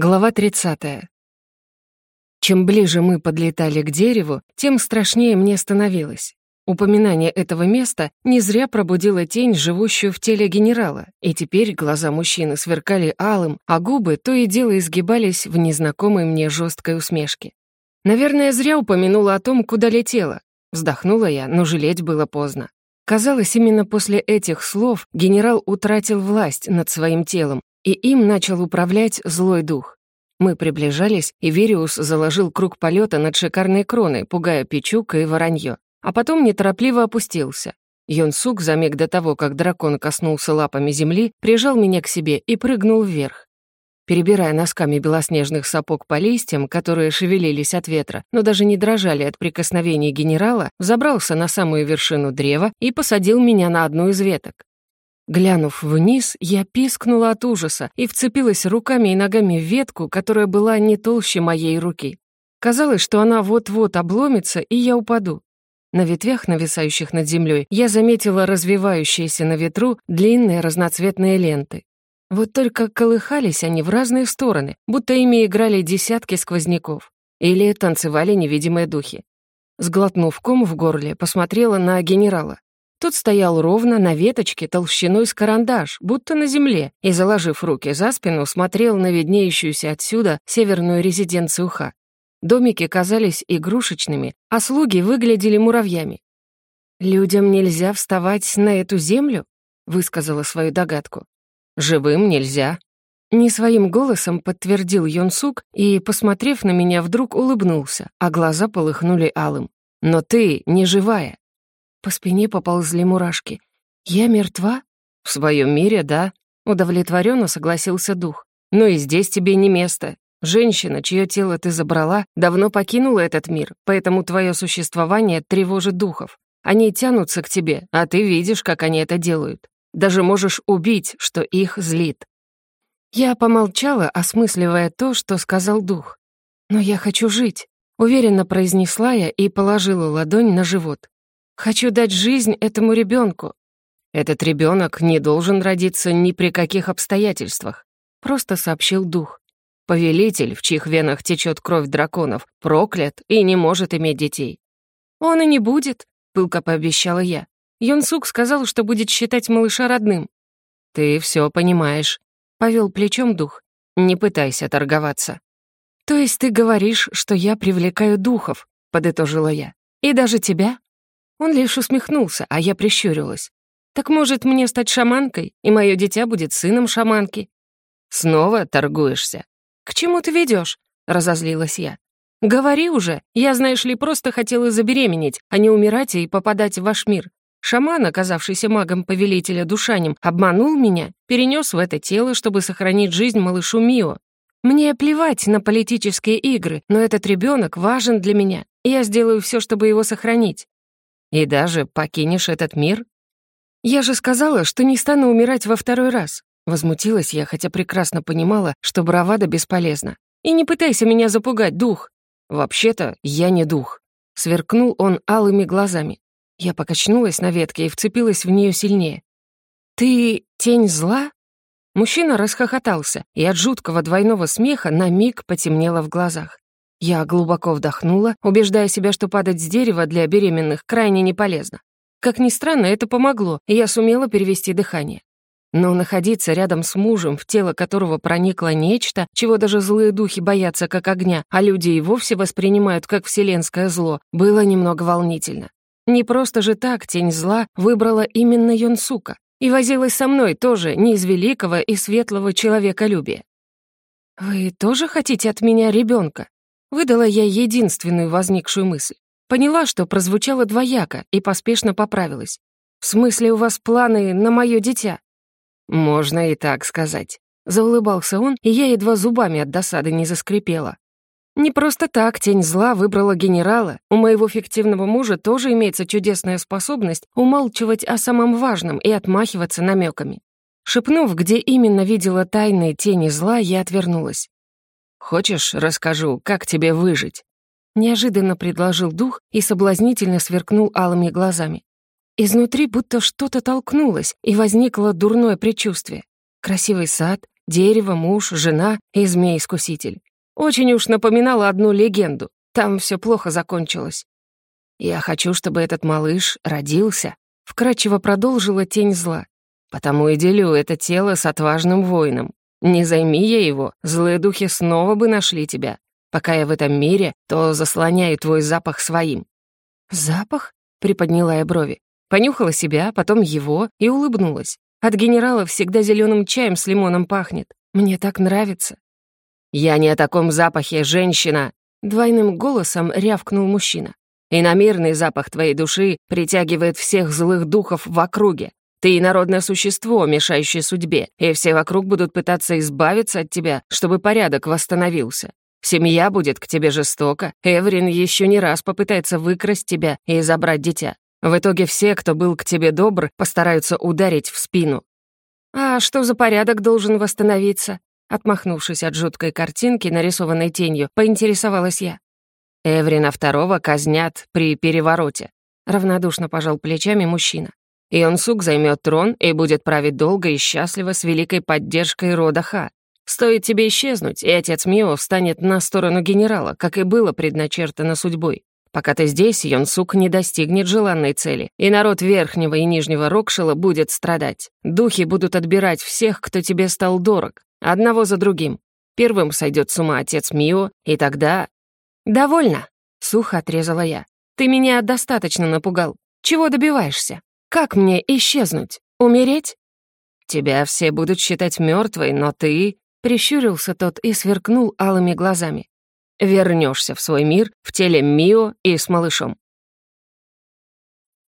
Глава 30. Чем ближе мы подлетали к дереву, тем страшнее мне становилось. Упоминание этого места не зря пробудило тень, живущую в теле генерала, и теперь глаза мужчины сверкали алым, а губы то и дело изгибались в незнакомой мне жесткой усмешке. Наверное, зря упомянула о том, куда летела. Вздохнула я, но жалеть было поздно. Казалось, именно после этих слов генерал утратил власть над своим телом, и им начал управлять злой дух. Мы приближались, и Вериус заложил круг полета над шикарной кроной, пугая Пичука и воронье, а потом неторопливо опустился. Йонсук за миг до того, как дракон коснулся лапами земли, прижал меня к себе и прыгнул вверх. Перебирая носками белоснежных сапог по листьям, которые шевелились от ветра, но даже не дрожали от прикосновений генерала, забрался на самую вершину древа и посадил меня на одну из веток. Глянув вниз, я пискнула от ужаса и вцепилась руками и ногами в ветку, которая была не толще моей руки. Казалось, что она вот-вот обломится, и я упаду. На ветвях, нависающих над землей, я заметила развивающиеся на ветру длинные разноцветные ленты. Вот только колыхались они в разные стороны, будто ими играли десятки сквозняков. Или танцевали невидимые духи. Сглотнув ком в горле, посмотрела на генерала. Тот стоял ровно на веточке толщиной с карандаш, будто на земле, и, заложив руки за спину, смотрел на виднеющуюся отсюда северную резиденцию Ха. Домики казались игрушечными, а слуги выглядели муравьями. «Людям нельзя вставать на эту землю?» — высказала свою догадку. «Живым нельзя». Не своим голосом подтвердил Йонсук и, посмотрев на меня, вдруг улыбнулся, а глаза полыхнули алым. «Но ты не живая». По спине поползли мурашки. «Я мертва?» «В своем мире, да», — удовлетворенно согласился дух. «Но и здесь тебе не место. Женщина, чье тело ты забрала, давно покинула этот мир, поэтому твое существование тревожит духов. Они тянутся к тебе, а ты видишь, как они это делают. Даже можешь убить, что их злит». Я помолчала, осмысливая то, что сказал дух. «Но я хочу жить», — уверенно произнесла я и положила ладонь на живот. Хочу дать жизнь этому ребенку. Этот ребенок не должен родиться ни при каких обстоятельствах, просто сообщил дух. Повелитель, в чьих венах течет кровь драконов, проклят и не может иметь детей. Он и не будет, пылко пообещала я. Юнсук сказал, что будет считать малыша родным. Ты все понимаешь, повел плечом дух. Не пытайся торговаться. То есть ты говоришь, что я привлекаю духов, подытожила я. И даже тебя? Он лишь усмехнулся, а я прищурилась. «Так может, мне стать шаманкой, и мое дитя будет сыном шаманки?» «Снова торгуешься?» «К чему ты ведешь? разозлилась я. «Говори уже, я, знаешь ли, просто хотела забеременеть, а не умирать и попадать в ваш мир. Шаман, оказавшийся магом-повелителя душанем, обманул меня, перенес в это тело, чтобы сохранить жизнь малышу Мио. Мне плевать на политические игры, но этот ребенок важен для меня, и я сделаю все, чтобы его сохранить. И даже покинешь этот мир? Я же сказала, что не стану умирать во второй раз. Возмутилась я, хотя прекрасно понимала, что бравада бесполезна. И не пытайся меня запугать, дух. Вообще-то я не дух. Сверкнул он алыми глазами. Я покачнулась на ветке и вцепилась в нее сильнее. «Ты тень зла?» Мужчина расхохотался, и от жуткого двойного смеха на миг потемнело в глазах. Я глубоко вдохнула, убеждая себя, что падать с дерева для беременных крайне не полезно. Как ни странно, это помогло, и я сумела перевести дыхание. Но находиться рядом с мужем, в тело которого проникло нечто, чего даже злые духи боятся как огня, а люди и вовсе воспринимают как вселенское зло, было немного волнительно. Не просто же так тень зла выбрала именно Йонсука и возилась со мной тоже не из великого и светлого человеколюбия. «Вы тоже хотите от меня ребенка? Выдала я единственную возникшую мысль. Поняла, что прозвучало двояко, и поспешно поправилась. «В смысле у вас планы на мое дитя?» «Можно и так сказать». Заулыбался он, и я едва зубами от досады не заскрипела. Не просто так тень зла выбрала генерала. У моего фиктивного мужа тоже имеется чудесная способность умалчивать о самом важном и отмахиваться намеками. Шепнув, где именно видела тайные тени зла, я отвернулась. «Хочешь, расскажу, как тебе выжить?» Неожиданно предложил дух и соблазнительно сверкнул алыми глазами. Изнутри будто что-то толкнулось, и возникло дурное предчувствие. Красивый сад, Дерево, муж, жена и змей-искуситель. Очень уж напоминало одну легенду. Там все плохо закончилось. «Я хочу, чтобы этот малыш родился», — вкратчиво продолжила тень зла. «Потому и делю это тело с отважным воином. Не займи я его, злые духи снова бы нашли тебя. Пока я в этом мире, то заслоняю твой запах своим». «Запах?» — приподняла я брови. Понюхала себя, потом его и улыбнулась. От генерала всегда зеленым чаем с лимоном пахнет. Мне так нравится. «Я не о таком запахе, женщина!» Двойным голосом рявкнул мужчина. «Иномирный запах твоей души притягивает всех злых духов в округе. Ты инородное существо, мешающее судьбе, и все вокруг будут пытаться избавиться от тебя, чтобы порядок восстановился. Семья будет к тебе жестока, Эврин еще не раз попытается выкрасть тебя и забрать дитя. В итоге все, кто был к тебе добр, постараются ударить в спину. «А что за порядок должен восстановиться?» Отмахнувшись от жуткой картинки, нарисованной тенью, поинтересовалась я. Эврина второго казнят при перевороте. Равнодушно пожал плечами мужчина. И он сук займет трон и будет править долго и счастливо с великой поддержкой рода Ха. Стоит тебе исчезнуть, и отец Мио встанет на сторону генерала, как и было предначертано судьбой. Пока ты здесь, Йонсук не достигнет желанной цели, и народ Верхнего и Нижнего Рокшила будет страдать. Духи будут отбирать всех, кто тебе стал дорог, одного за другим. Первым сойдет с ума отец Мио, и тогда... «Довольно», — сухо отрезала я. «Ты меня достаточно напугал. Чего добиваешься? Как мне исчезнуть? Умереть?» «Тебя все будут считать мертвой, но ты...» Прищурился тот и сверкнул алыми глазами. Вернешься в свой мир в теле Мио и с малышом.